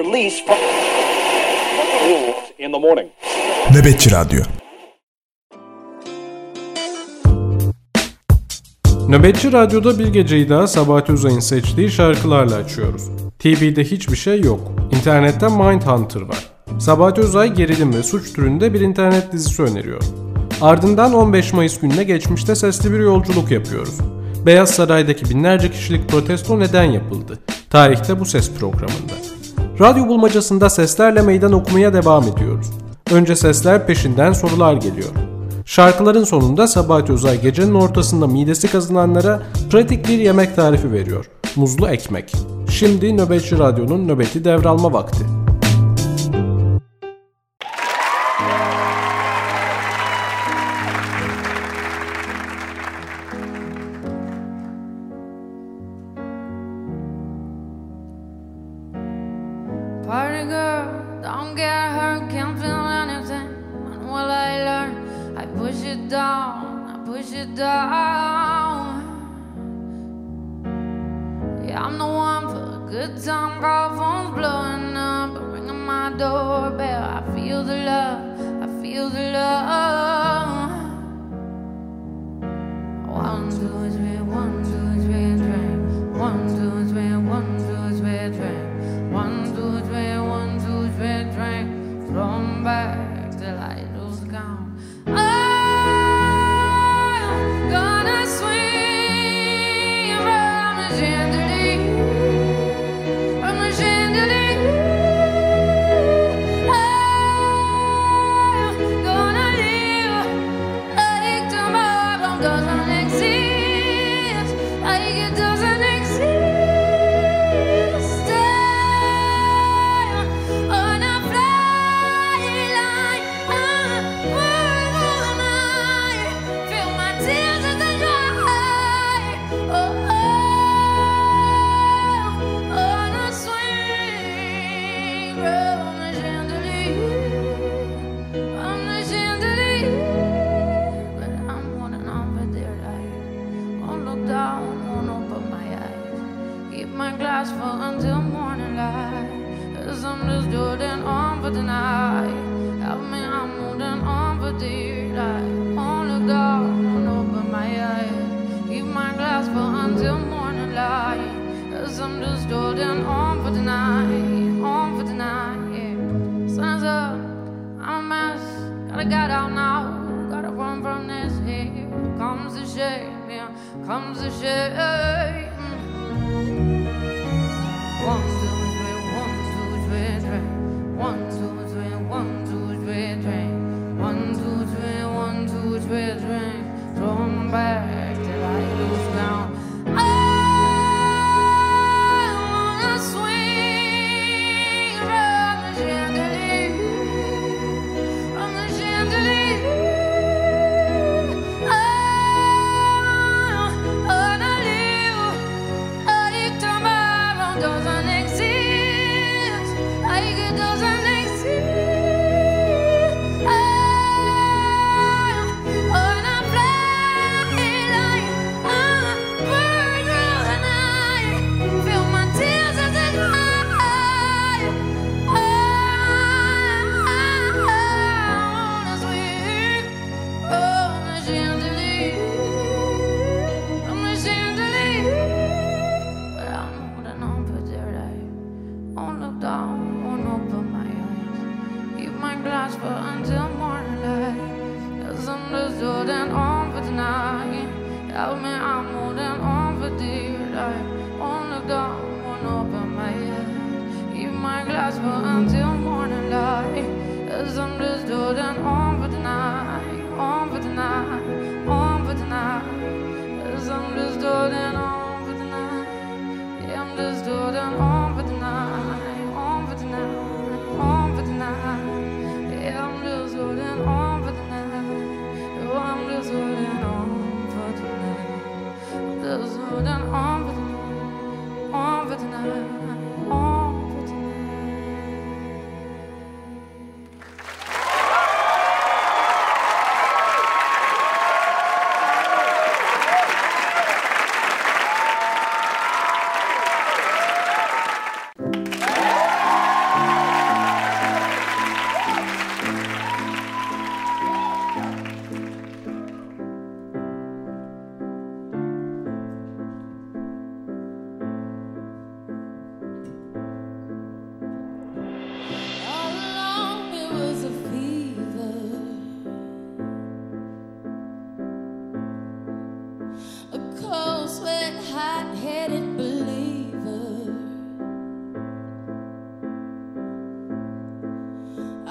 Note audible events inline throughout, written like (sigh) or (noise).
released from in the morning. Nöbetçi Radyo Nöbetçi Radyo'da bir geceyi daha Sabahat Uzay'ın seçtiği şarkılarla açıyoruz. TV'de hiçbir şey yok. İnternette Mindhunter var. Sabahat Özay gerilim ve suç türünde bir internet dizisi öneriyor. Ardından 15 Mayıs gününe geçmişte sesli bir yolculuk yapıyoruz. Beyaz Saray'daki binlerce kişilik protesto neden yapıldı? Tarihte bu ses programında. Radyo bulmacasında seslerle meydan okumaya devam ediyoruz. Önce sesler peşinden sorular geliyor. Şarkıların sonunda Sabahat Özay gecenin ortasında midesi kazınanlara pratik bir yemek tarifi veriyor. Muzlu ekmek. Şimdi Nöbetçi Radyo'nun nöbeti devralma vakti.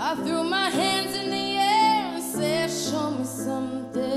I threw my hands in the air and said, Show me something.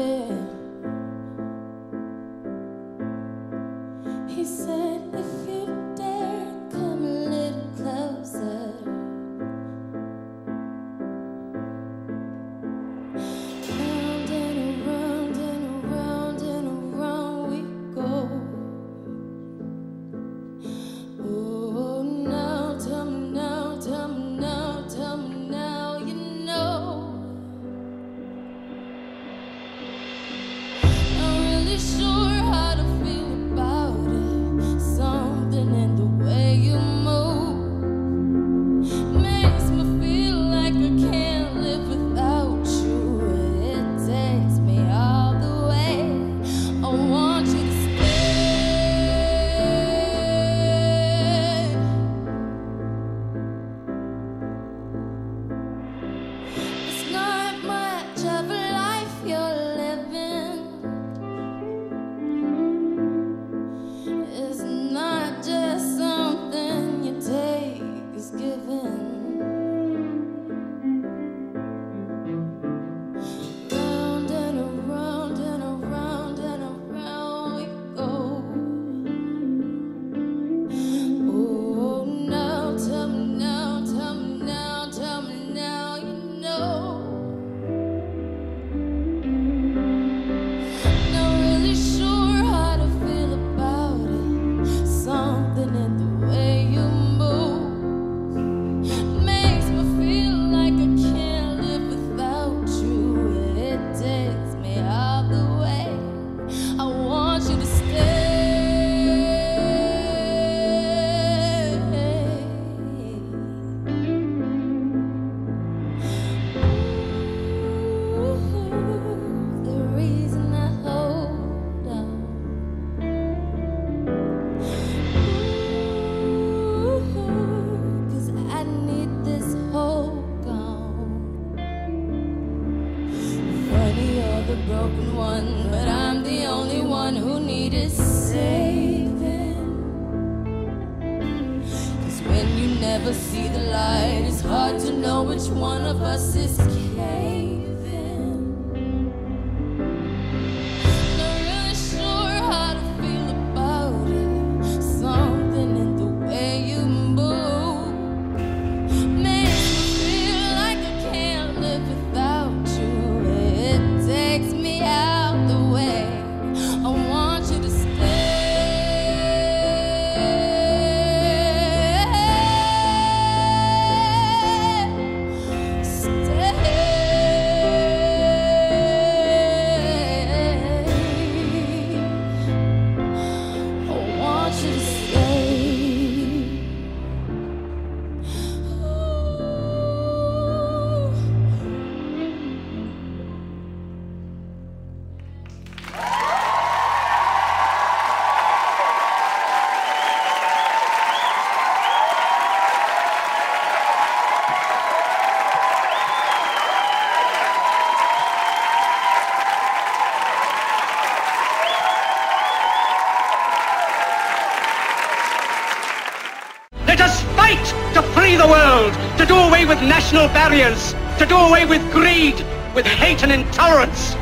With national barriers, to do away with greed, with hate and intolerance.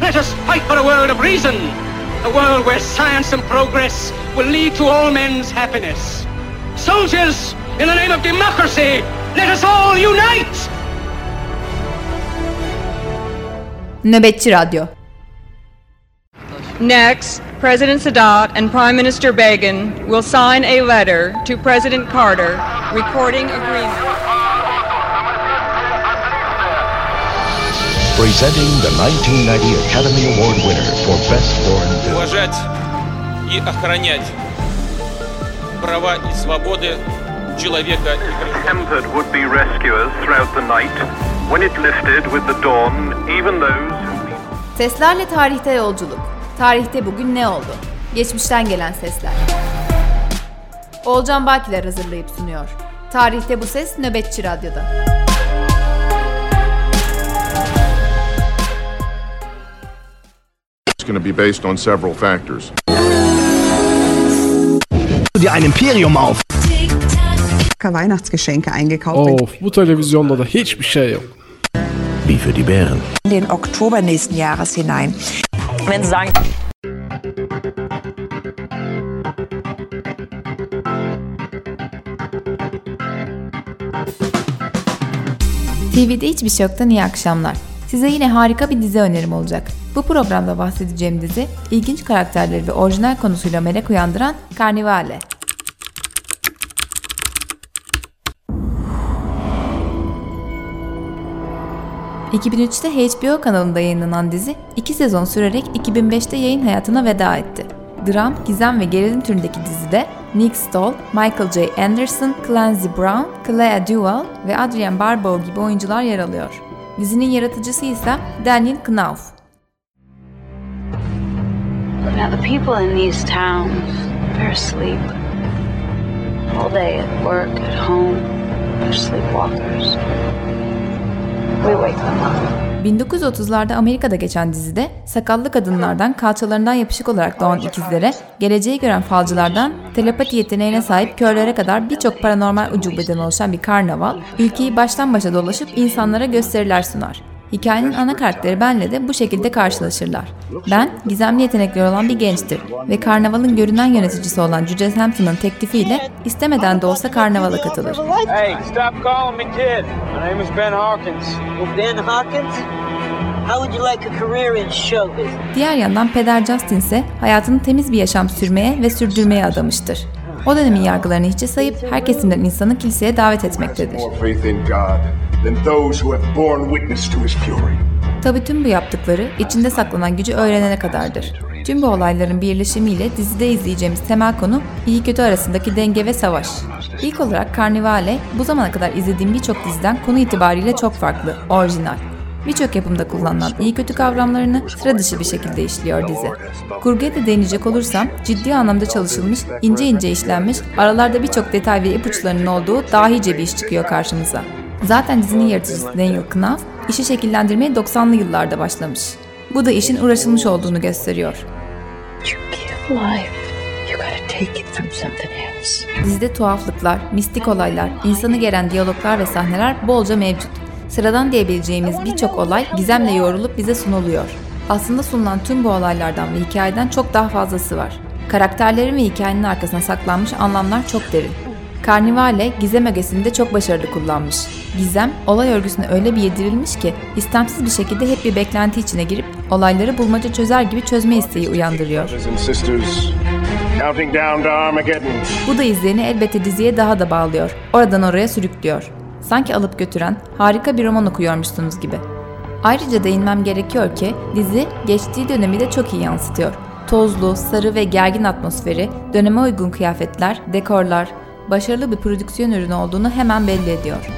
Let us fight for a world of reason, a world where science and progress will lead to all men's happiness. Soldiers, in the name of democracy, let us all unite! Nöbetçi Radyo Next, President Sadat and Prime Minister Begin will sign a letter to President Carter recording agreement. Presenting the 1990 Academy Award winner for Best Foreign Film. уважать и охранять права и свободы человека и гражданина. Tempered would-be rescuers throughout the night. When it lifted with the dawn, even those who Seslerle tarihte yolculuk. Tarihte bugün ne oldu? Geçmişten gelen sesler. Olcan Bakiler hazırlayıp sunuyor. Tarihte bu ses Nöbetçi Radyo'da. It's going to be based on several factors. Dir ein Imperium auf. Weihnachtsgeschenke eingekauft. Oh, Mutterrevision oder Hitchbestell. Wie für die Bären. In den Oktober nächsten Jahres hinein. Wenn Sie sagen. TV'de hiçbir şey yoktan iyi akşamlar. Size yine harika bir dizi önerim olacak. Bu programda bahsedeceğim dizi, ilginç karakterleri ve orijinal konusuyla merak uyandıran Carnivale. ...2003'te HBO kanalında yayınlanan dizi... ...iki sezon sürerek 2005'te yayın hayatına veda etti. Dram, gizem ve gerilim türündeki dizide... Nick Stoll, Michael J. Anderson, Clancy Brown, Clea Duvall ve Adrian Barbeau gibi oyuncular yer alıyor. Dizinin yaratıcısı ise Daniel Knauf. Now, the people in these towns, they're asleep. All day at work, at home, they're sleepwalkers. We wake them up. 1930'larda Amerika'da geçen dizide sakallı kadınlardan kalçalarından yapışık olarak doğan ikizlere, geleceği gören falcılardan telepati yeteneğine sahip körlere kadar birçok paranormal ucubeden oluşan bir karnaval, ülkeyi baştan başa dolaşıp insanlara gösteriler sunar. Hikayenin ana karakteri Ben'le de bu şekilde karşılaşırlar. Ben, gizemli yetenekleri olan bir gençtir ve karnavalın görünen yöneticisi olan Cüce Sampson'ın teklifiyle istemeden de olsa karnavala katılır. Hey, stop calling me kid. My name is Ben Hawkins. Ben Hawkins? How would you like a career in show business? Diğer yandan Peder Justin ise hayatını temiz bir yaşam sürmeye ve sürdürmeye adamıştır. O dönemin yargılarını hiçe sayıp her kesimden insanı kiliseye davet etmektedir. Tabi tüm bu yaptıkları içinde saklanan gücü öğrenene kadardır. Tüm bu olayların birleşimiyle dizide izleyeceğimiz temel konu iyi kötü arasındaki denge ve savaş. İlk olarak Carnivale bu zamana kadar izlediğim birçok diziden konu itibariyle çok farklı, orijinal. Birçok yapımda kullanılan iyi kötü kavramlarını sıra dışı bir şekilde işliyor dizi. Kurguya da değinecek olursam ciddi anlamda çalışılmış, ince ince işlenmiş, aralarda birçok detay ve ipuçlarının olduğu dahice bir iş çıkıyor karşımıza. Zaten dizinin yaratıcısı Daniel Knauf, işi şekillendirmeye 90'lı yıllarda başlamış. Bu da işin uğraşılmış olduğunu gösteriyor. Dizide tuhaflıklar, mistik olaylar, insanı geren diyaloglar ve sahneler bolca mevcut. Sıradan diyebileceğimiz birçok olay gizemle yoğrulup bize sunuluyor. Aslında sunulan tüm bu olaylardan ve hikayeden çok daha fazlası var. Karakterlerin ve hikayenin arkasına saklanmış anlamlar çok derin. Carnivale gizem ögesini de çok başarılı kullanmış. Gizem, olay örgüsüne öyle bir yedirilmiş ki istemsiz bir şekilde hep bir beklenti içine girip olayları bulmaca çözer gibi çözme isteği uyandırıyor. Bu da izleyeni elbette diziye daha da bağlıyor. Oradan oraya sürüklüyor. Sanki alıp götüren harika bir roman okuyormuşsunuz gibi. Ayrıca değinmem gerekiyor ki dizi geçtiği dönemi de çok iyi yansıtıyor. Tozlu, sarı ve gergin atmosferi, döneme uygun kıyafetler, dekorlar, başarılı bir prodüksiyon ürünü olduğunu hemen belli ediyor.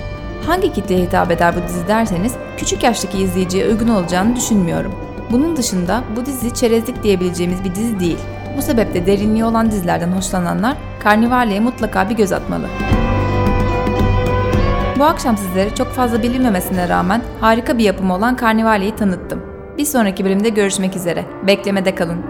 Hangi kitleye hitap eder bu dizi derseniz küçük yaştaki izleyiciye uygun olacağını düşünmüyorum. Bunun dışında bu dizi çerezlik diyebileceğimiz bir dizi değil. Bu sebeple derinliği olan dizilerden hoşlananlar Carnivale'ye mutlaka bir göz atmalı. Bu akşam sizlere çok fazla bilinmemesine rağmen harika bir yapım olan Carnivale'yi tanıttım. Bir sonraki bölümde görüşmek üzere. Beklemede kalın.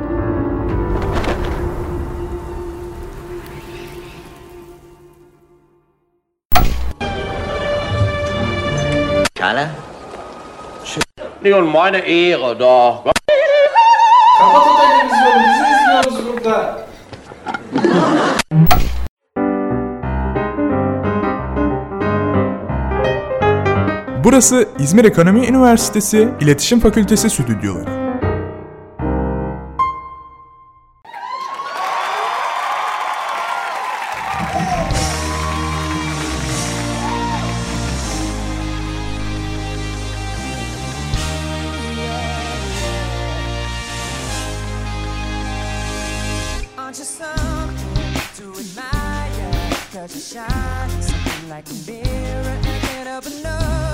Kalle? Det ju meine Ehre då. Kapat Burası İzmir Ekonomi Üniversitesi İletişim Fakültesi stüdyoları. Cause like a mirror and help but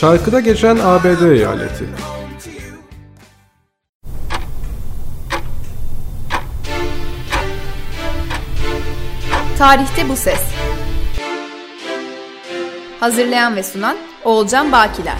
Şarkıda geçen ABD eyaleti. Tarihte bu ses. Hazırlayan ve sunan Oğulcan Bakiler.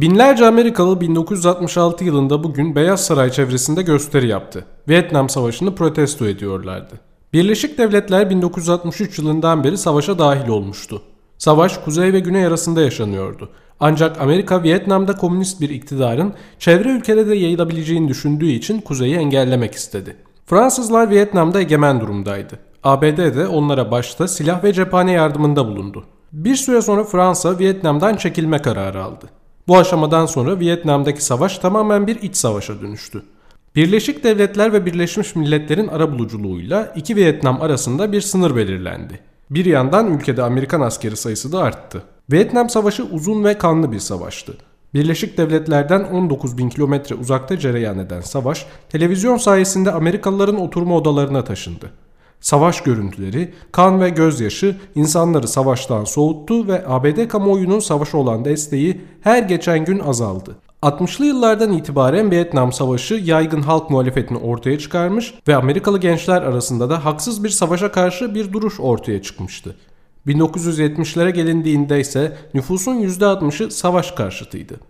Binlerce Amerikalı 1966 yılında bugün Beyaz Saray çevresinde gösteri yaptı. Vietnam Savaşı'nı protesto ediyorlardı. Birleşik Devletler 1963 yılından beri savaşa dahil olmuştu. Savaş kuzey ve güney arasında yaşanıyordu. Ancak Amerika Vietnam'da komünist bir iktidarın çevre ülkelere de yayılabileceğini düşündüğü için kuzeyi engellemek istedi. Fransızlar Vietnam'da egemen durumdaydı. ABD de onlara başta silah ve cephane yardımında bulundu. Bir süre sonra Fransa Vietnam'dan çekilme kararı aldı. Bu aşamadan sonra Vietnam'daki savaş tamamen bir iç savaşa dönüştü. Birleşik Devletler ve Birleşmiş Milletler'in arabuluculuğuyla iki Vietnam arasında bir sınır belirlendi. Bir yandan ülkede Amerikan askeri sayısı da arttı. Vietnam Savaşı uzun ve kanlı bir savaştı. Birleşik Devletler'den 19 bin kilometre uzakta cereyan eden savaş, televizyon sayesinde Amerikalıların oturma odalarına taşındı. Savaş görüntüleri, kan ve gözyaşı insanları savaştan soğuttu ve ABD kamuoyunun savaşa olan desteği her geçen gün azaldı. 60'lı yıllardan itibaren Vietnam Savaşı yaygın halk muhalefetini ortaya çıkarmış ve Amerikalı gençler arasında da haksız bir savaşa karşı bir duruş ortaya çıkmıştı. 1970'lere gelindiğinde ise nüfusun %60'ı savaş karşıtıydı.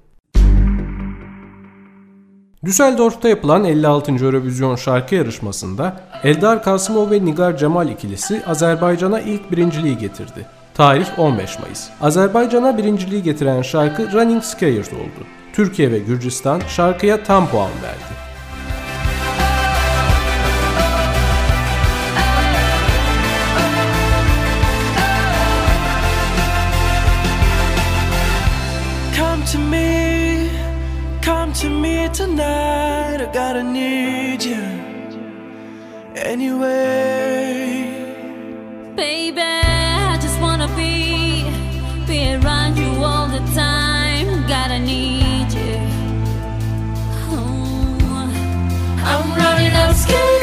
Düsseldorf'ta yapılan 56. Eurovision şarkı yarışmasında Eldar Kasımov ve Nigar Cemal ikilisi Azerbaycan'a ilk birinciliği getirdi. Tarih 15 Mayıs. Azerbaycan'a birinciliği getiren şarkı Running Scared oldu. Türkiye ve Gürcistan şarkıya tam puan verdi. I gotta need you anyway. Baby, I just wanna be, be around you all the time. Gotta need you. Oh, I'm running out of tonight.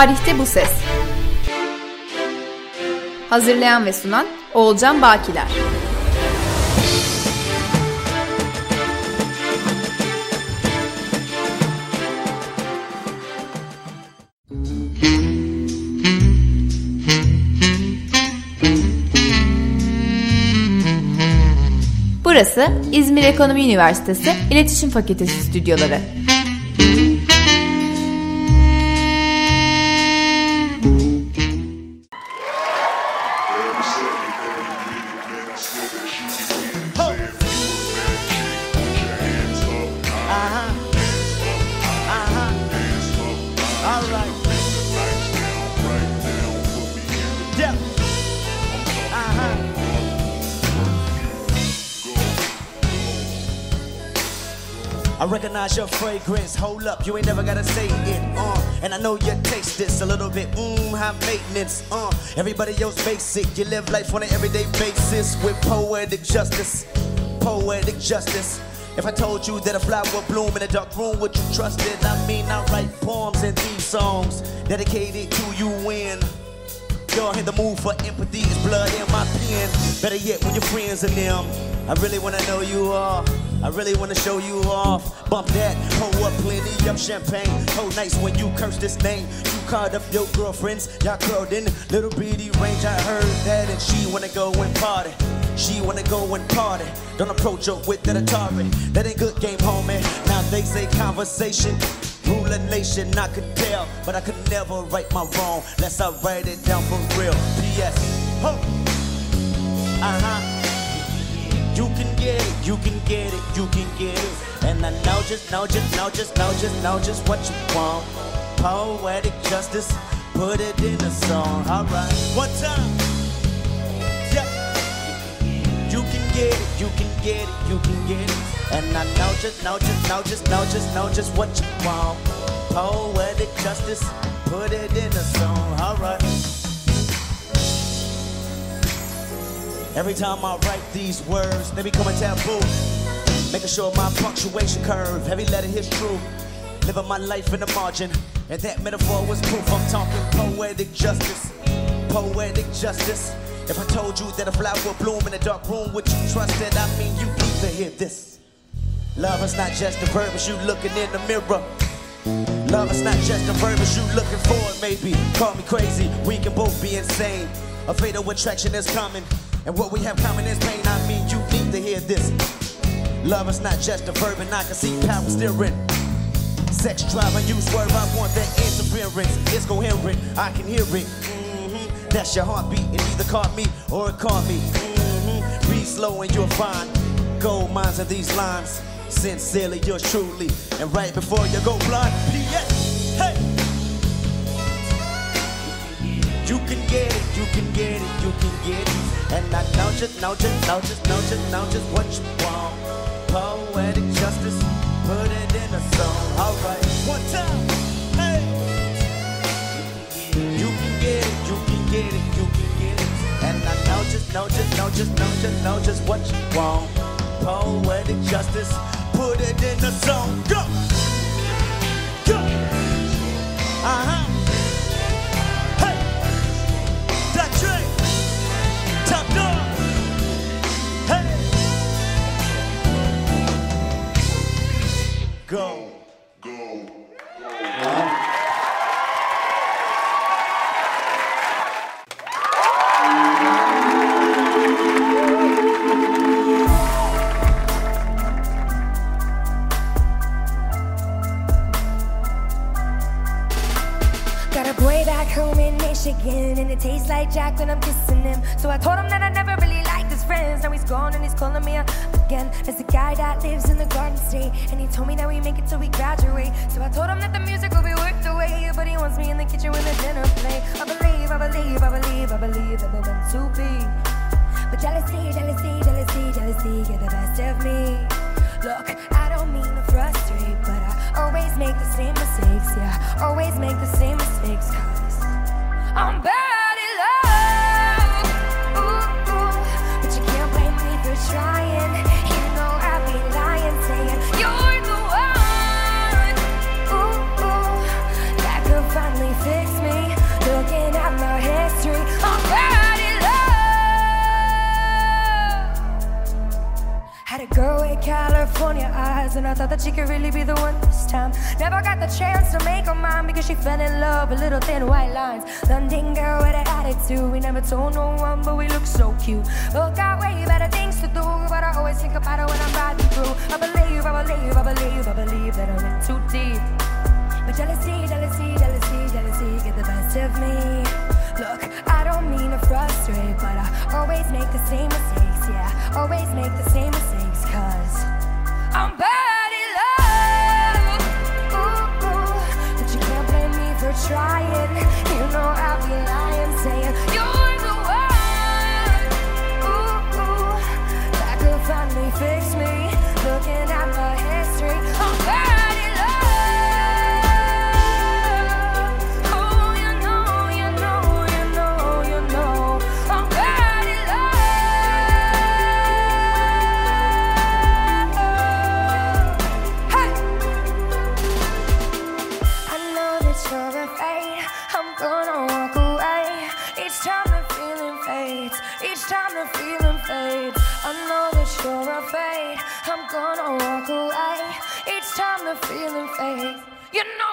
Tarihte bu ses. Hazırlayan ve sunan Oğulcan Bakiler. Burası İzmir Ekonomi Üniversitesi İletişim Fakültesi stüdyoları. I recognize your fragrance. Hold up, you ain't never gotta say it. Uh, and I know you taste this a little bit. Mmm, high maintenance. Uh, everybody else basic. You live life on an everyday basis with poetic justice. Poetic justice. If I told you that a flower would bloom in a dark room, would you trust it? I mean, I write poems and these songs dedicated to you when Y'all hit the move for empathy, it's blood in my pen. Better yet, when your friends and them. I really wanna know you all. I really wanna show you off. Bump that, pour up plenty of champagne. Hold nice when you curse this name. You called up your girlfriends, y'all curled in little bitty range. I heard that, and she wanna go and party. She wanna go and party. Don't approach her with that Atari. That ain't good game, homie. Now they say conversation. Rule a nation, I could tell, but I could never right my wrong. Unless I write it down for real. P.S. Ho. Uh huh. You can get it, you can get it, you can get it. And I know just, know just, know just, know just, know just what you want. Poetic justice, put it in a song. Alright, one time. Yeah. You can get it, you can get it, you can get it. And I know just, know just, know just, know just, know just what you want. Poetic justice, put it in a song. Alright. Every time I write these words, they become a taboo. Making sure my punctuation curve, heavy letter hits true. Living my life in the margin, and that metaphor was proof. I'm talking poetic justice, poetic justice. If I told you that a flower would bloom in a dark room, would you trust it? I mean, you need to hear this. Love is not just a verb, it's you looking in the mirror. Love is not just a verb, it's you looking for it, maybe. Call me crazy, we can both be insane. A fatal attraction is coming, and what we have common is pain. I mean, you need to hear this. Love is not just a verb, and I can see power steering. Sex drive, I use word, I want that interference. It's coherent, I can hear it. Mm-hmm. That's your heartbeat, it either caught me or it caught me. Mm-hmm. Read slow and you'll find gold mines in these lines. Sincerely, yours truly. And right before you go blind, P.S. Hey! You can get it, you can get it, you can get it. And I know just, know just, know just, know just, know just what you want. Poetic justice, put it in a song. Alright, one time. Hey! You can get it, you can get it, you can get it. And I know just, know just, know just, know just, know just what you want. Poetic justice, put it in a song. Go! Go! Uh-huh. Hey! Go! go, go! Got a boy back home in Michigan, and it tastes like Jack when I'm kissing There's a guy that lives in the Garden State, and he told me that we make it till we graduate. So I told him that the music will be the wait, but he wants me in the kitchen with a dinner plate. I believe, I believe, I believe, I believe that we're meant to be. But jealousy, jealousy, jealousy, jealousy get the best of me. Look, I don't mean to frustrate, but I always make the same mistakes. Yeah, always make the same mistakes. Cause I'm bad and I thought that she could really be the one this time. Never got the chance to make her mind because she fell in love with little thin white lines. London girl with an attitude. We never told no one, but we look so cute. Look, got way better things to do, but I always think about it when I'm riding through. I believe, I believe, I believe, I believe that I'm in too deep. But jealousy, jealousy, jealousy, jealousy get the best of me. Look, I don't mean to frustrate, but I always make the same mistakes, yeah. Always make the same mistakes, cause I'm bad the feeling fades, you know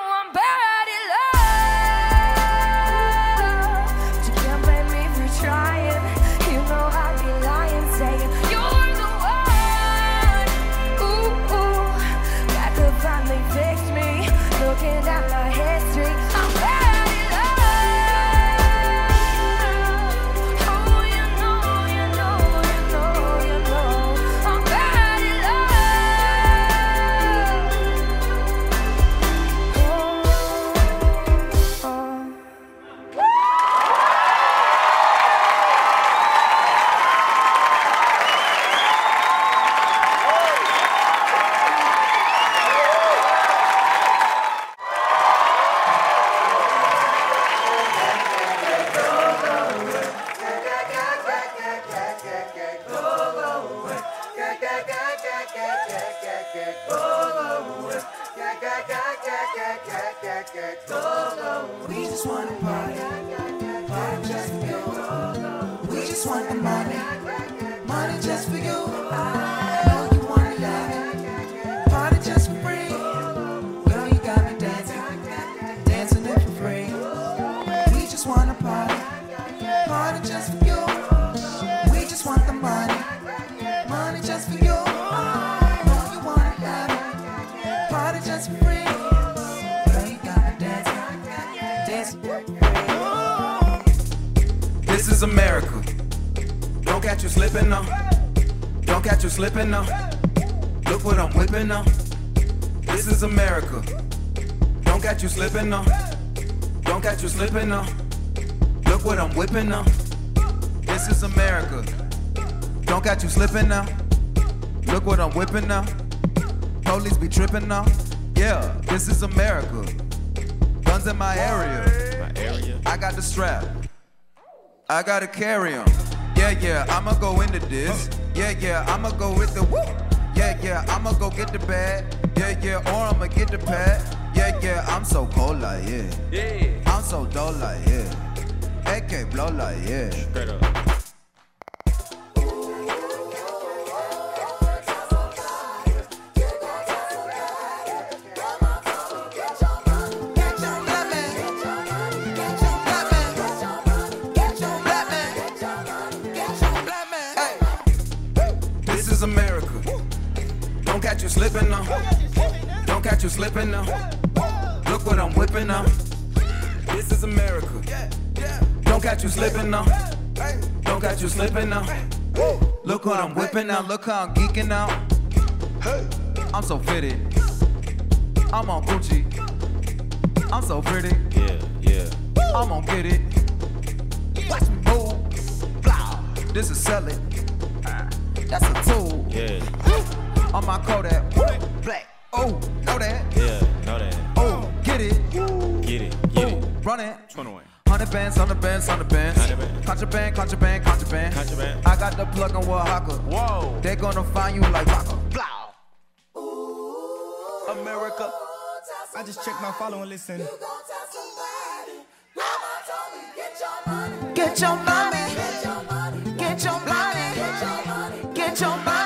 Don't catch you slipping now. Look what I'm whipping now. This is America. Don't catch you slipping now. Look what I'm whipping now. Police be tripping now. Yeah, this is America. Guns in my area. My area. I got the strap. I gotta carry 'em. Yeah, yeah, I'ma go into this. Yeah, yeah, I'ma go with the woo. Yeah, yeah, I'ma go get the bag. Yeah, yeah, or I'ma get the pad. Yeah, yeah, I'm so cold like yeah. Yeah. I'm so dull like yeah. AK blow like yeah. Straight up. This is America. Don't catch you slipping now. Don't catch you slipping now. Look what I'm whipping now. This is America. Don't catch you slipping now. Don't catch you slipping now. Look what I'm whipping now. Look how I'm geeking out. I'm so fitted. I'm on Gucci. I'm so pretty. Yeah, yeah. I'm gonna get it. Watch me move. Blah. This is sell it. That's a tool. Yeah, On my Kodak. Black. Oh, know that. yeah, Run it. 21. Hundred bands, hundred bands, hundred bands. Hundred bands. Contraband, contraband, contraband. Contraband. I got the plug on what hawker. Whoa. They gonna find you like rocker. Blow. America. I just checked my follow and listen. Get your money. Get your money. Get your money. Get your money. One, two.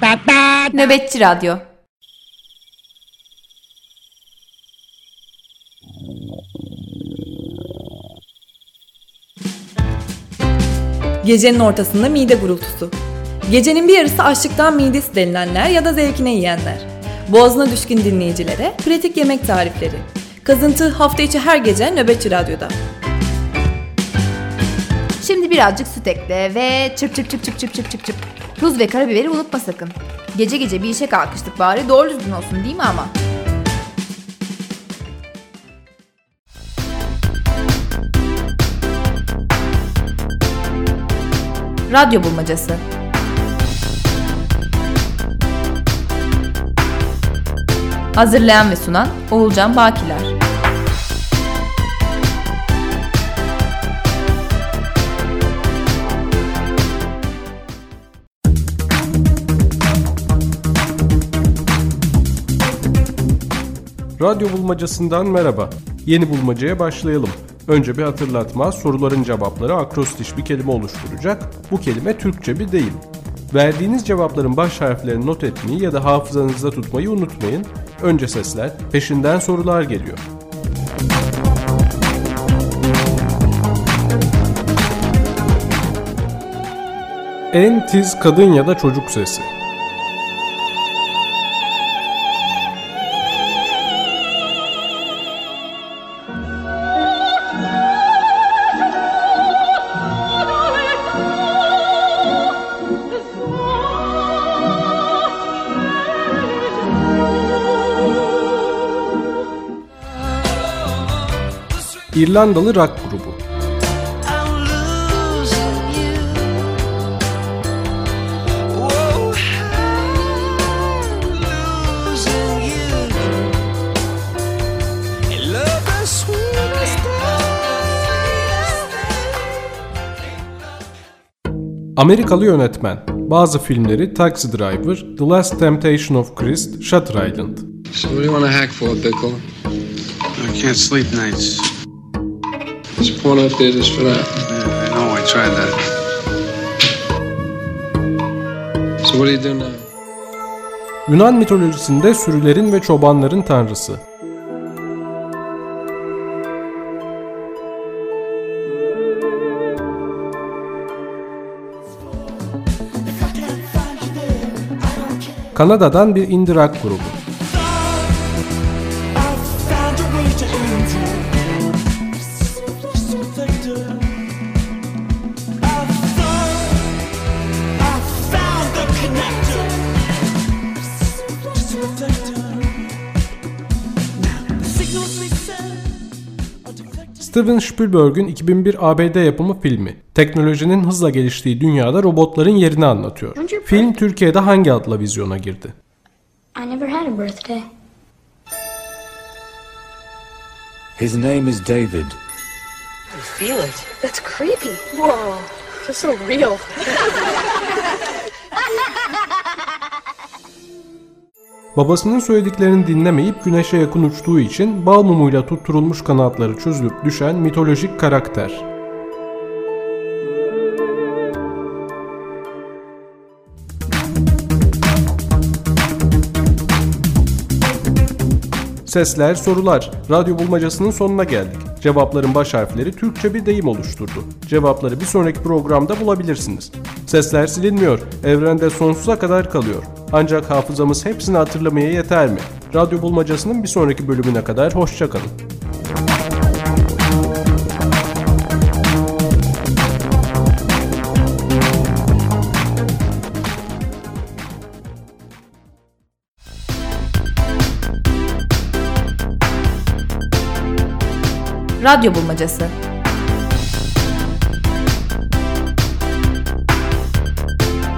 Dat dat. Nöbetçi Radyo Gecenin ortasında mide gurultusu. Gecenin bir yarısı açlıktan midesi delinenler ya da zevkine yiyenler. Boğazına düşkün dinleyicilere pratik yemek tarifleri. Kazıntı hafta içi her gece Nöbetçi Radyo'da. Birazcık süt ekle ve çırp çırp çırp çırp çırp çırp çırp. Tuz ve karabiberi unutma sakın. Gece gece bir işe kalkıştık bari doğru düzgün olsun değil mi ama? Radyo bulmacası. Hazırlayan ve sunan Oğulcan Bakiler. Radyo bulmacasından merhaba. Yeni bulmacaya başlayalım. Önce bir hatırlatma, soruların cevapları akrostiş bir kelime oluşturacak. Bu kelime Türkçe bir deyim. Verdiğiniz cevapların baş harflerini not etmeyi ya da hafızanızda tutmayı unutmayın. Önce sesler, peşinden sorular geliyor. En tiz kadın ya da çocuk sesi. İrlandalı rock grubu. Amerikalı yönetmen. Bazı filmleri Taxi Driver, The Last Temptation of Christ, Shutter Island. So what do you want to hack for, Bickle? I can't sleep nights. There's a porno theaters for that. Yeah, I know. I tried that. So what do you do now? Yunan mitolojisinde sürülerin ve çobanların tanrısı. Kanada'dan bir indie rock grubu. Steven Spielberg'ün 2001 ABD yapımı filmi. Teknolojinin hızla geliştiği dünyada robotların yerini anlatıyor. Film Türkiye'de hangi adla vizyona girdi? I never had a birthday. His name is David. Feel it. That's creepy. Whoa. That's so real. (laughs) Babasının söylediklerini dinlemeyip güneşe yakın uçtuğu için bal mumuyla tutturulmuş kanatları çözülüp düşen mitolojik karakter. Sesler, sorular. Radyo bulmacasının sonuna geldik. Cevapların baş harfleri Türkçe bir deyim oluşturdu. Cevapları bir sonraki programda bulabilirsiniz. Sesler silinmiyor. Evrende sonsuza kadar kalıyor. Ancak hafızamız hepsini hatırlamaya yeter mi? Radyo bulmacasının bir sonraki bölümüne kadar hoşçakalın. Radyo bulmacası.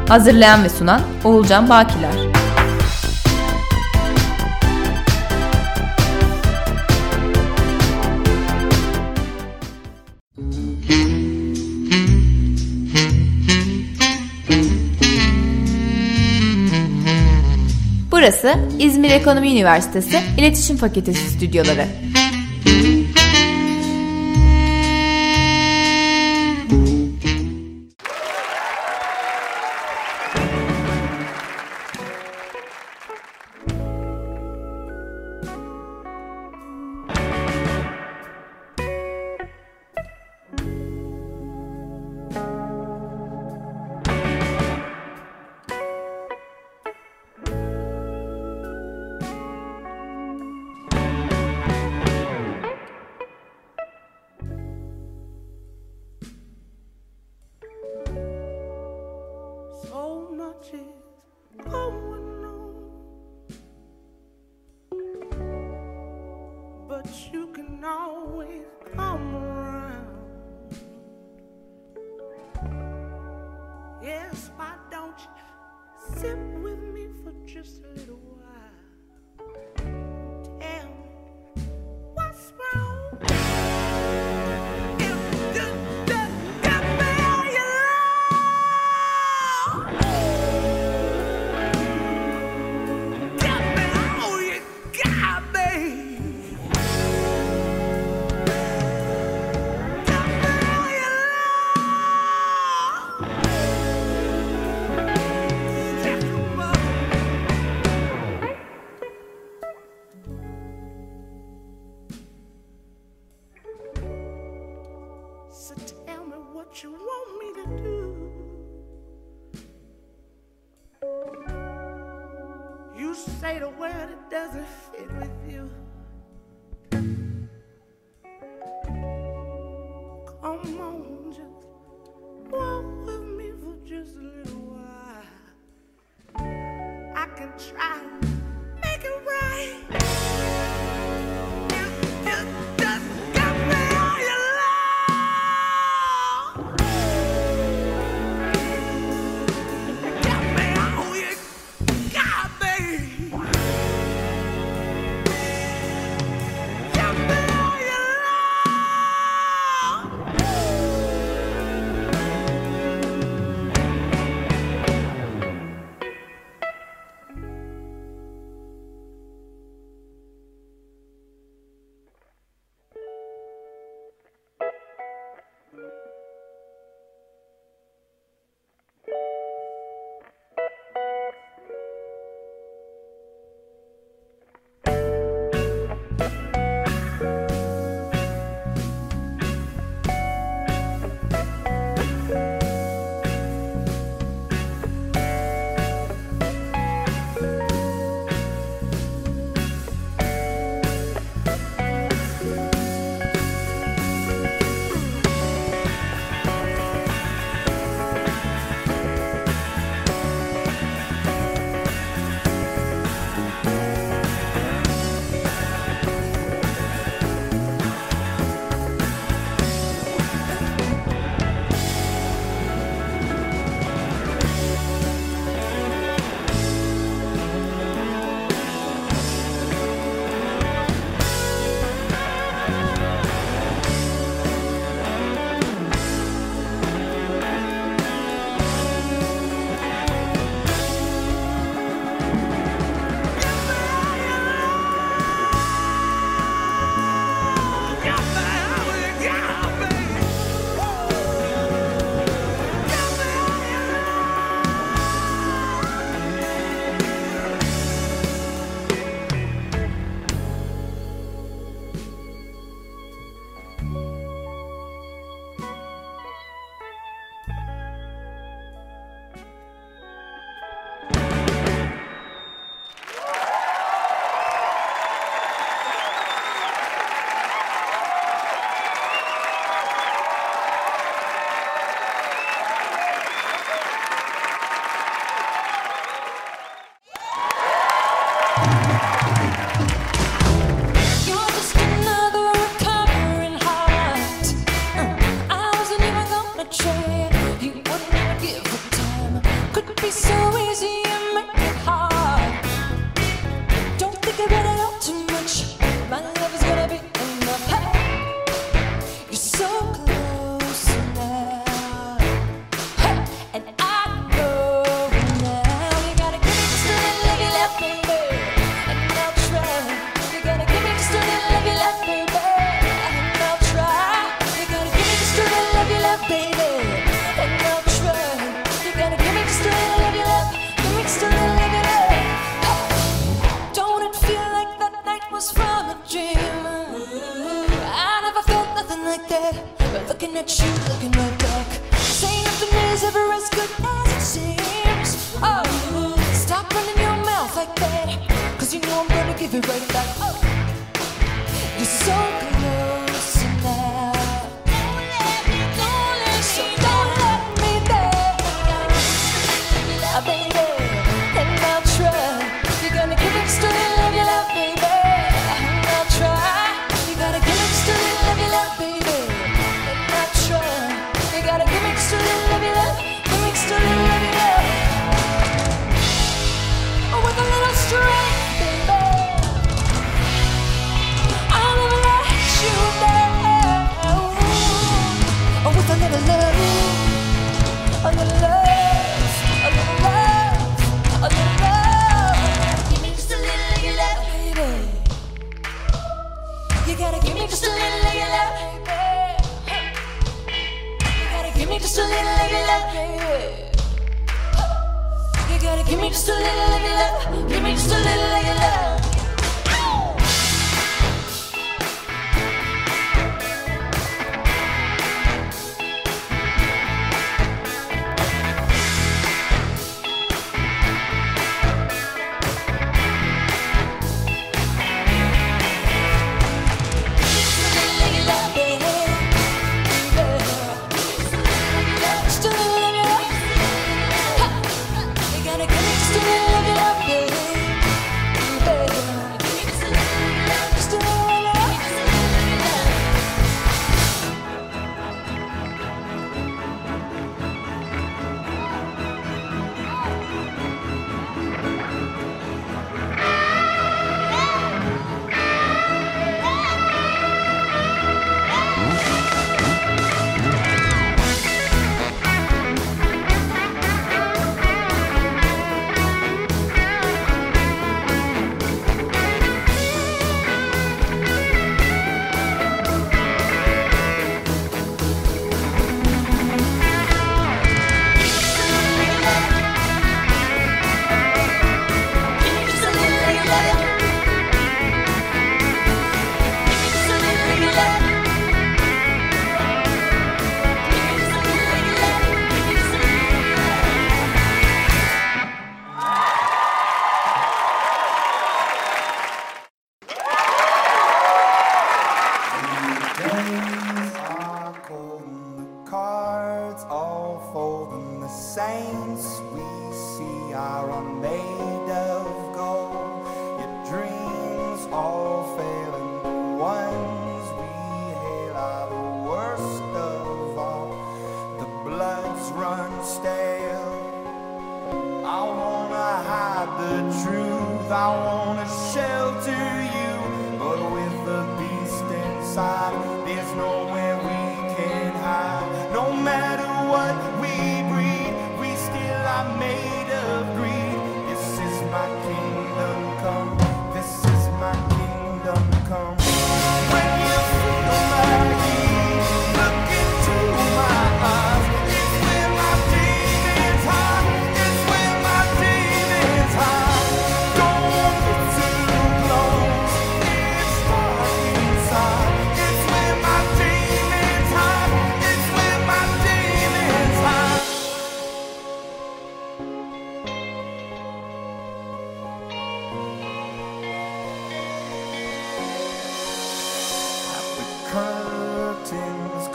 Hazırlayan ve sunan Oğulcan Bakiler. Burası İzmir Ekonomi Üniversitesi İletişim Fakültesi stüdyoları. Come on, just walk with me for just a little while. I can try.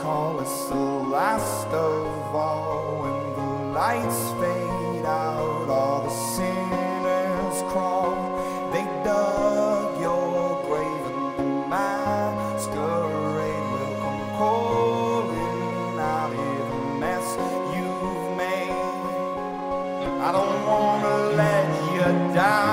call us the last of all. When the lights fade out all the sinners crawl. They dug your grave and the masquerade will come calling out of the mess you've made. I don't wanna let you down.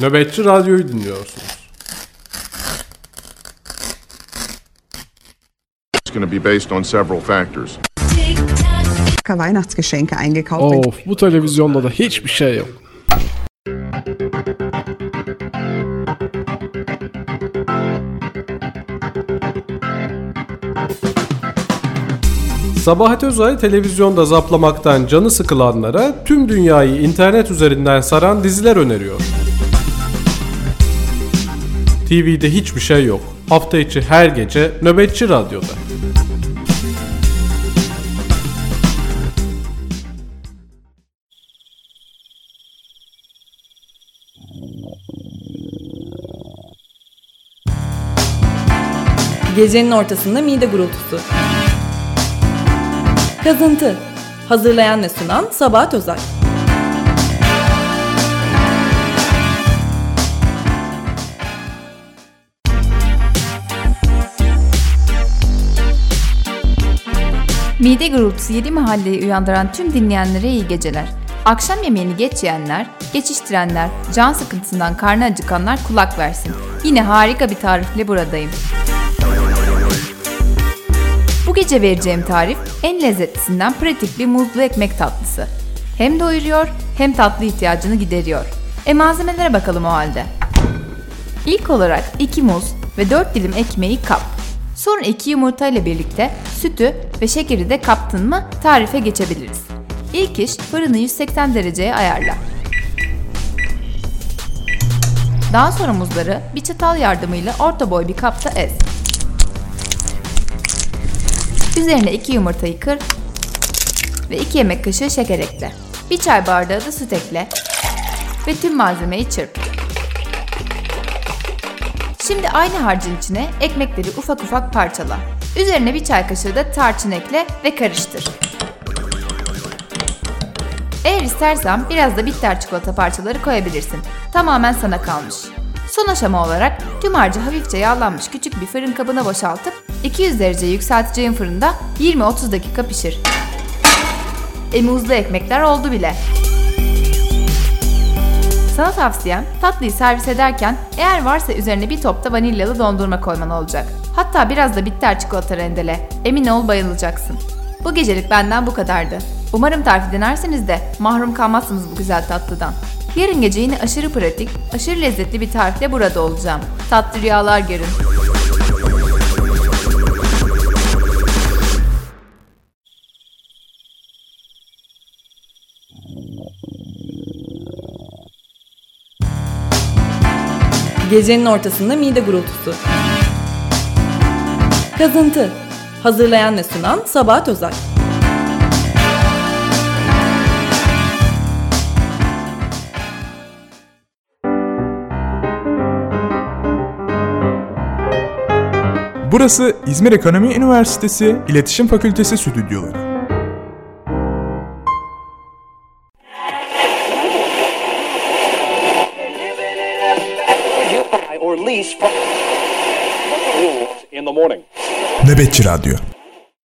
Nöbetçi Radyo'yu dinliyorsunuz. It's going to be based on several factors. Weihnachtsgeschenke eingekauft. Of bu televizyonda da hiçbir şey yok. Sabahat Özay televizyonda zaplamaktan canı sıkılanlara tüm dünyayı internet üzerinden saran diziler öneriyor. TV'de hiçbir şey yok. Hafta içi her gece nöbetçi radyoda. Gecenin ortasında mide gurultusu. Kazıntı. Hazırlayan ve sunan Sabahat Özay. Mide gurultusu yedi mahalleyi uyandıran tüm dinleyenlere iyi geceler. Akşam yemeğini geç yiyenler, geçiştirenler, can sıkıntısından karnı acıkanlar kulak versin. Yine harika bir tarifle buradayım. Bu gece vereceğim tarif en lezzetlisinden pratik bir muzlu ekmek tatlısı. Hem doyuruyor hem tatlı ihtiyacını gideriyor. E malzemelere bakalım o halde. İlk olarak 2 muz ve 4 dilim ekmeği kap. Sonra 2 yumurta ile birlikte sütü ve şekeri de kaptın mı tarife geçebiliriz. İlk iş fırını 180 dereceye ayarla. Daha sonra muzları bir çatal yardımıyla orta boy bir kapta ez. Üzerine 2 yumurtayı kır ve 2 yemek kaşığı şeker ekle. Bir çay bardağı da süt ekle ve tüm malzemeyi çırp. Şimdi aynı harcın içine ekmekleri ufak ufak parçala. Üzerine bir çay kaşığı da tarçın ekle ve karıştır. Eğer istersen biraz da bitter çikolata parçaları koyabilirsin. Tamamen sana kalmış. Son aşama olarak tüm harcı hafifçe yağlanmış küçük bir fırın kabına boşaltıp 200 derece yükselteceğin fırında 20-30 dakika pişir. E muzlu ekmekler oldu bile. Sana tavsiyem tatlıyı servis ederken eğer varsa üzerine bir top da vanilyalı dondurma koyman olacak. Hatta biraz da bitter çikolata rendele. Emin ol bayılacaksın. Bu gecelik benden bu kadardı. Umarım tarifi denerseniz de mahrum kalmazsınız bu güzel tatlıdan. Yarın gece yine aşırı pratik, aşırı lezzetli bir tarifle burada olacağım. Tatlı rüyalar görün. Gecenin ortasında mide gurultusu. Kazıntı. Hazırlayan ve sunan Sabahat Özay. Burası İzmir Ekonomi Üniversitesi İletişim Fakültesi stüdyoları. Nöbetçi Radyo.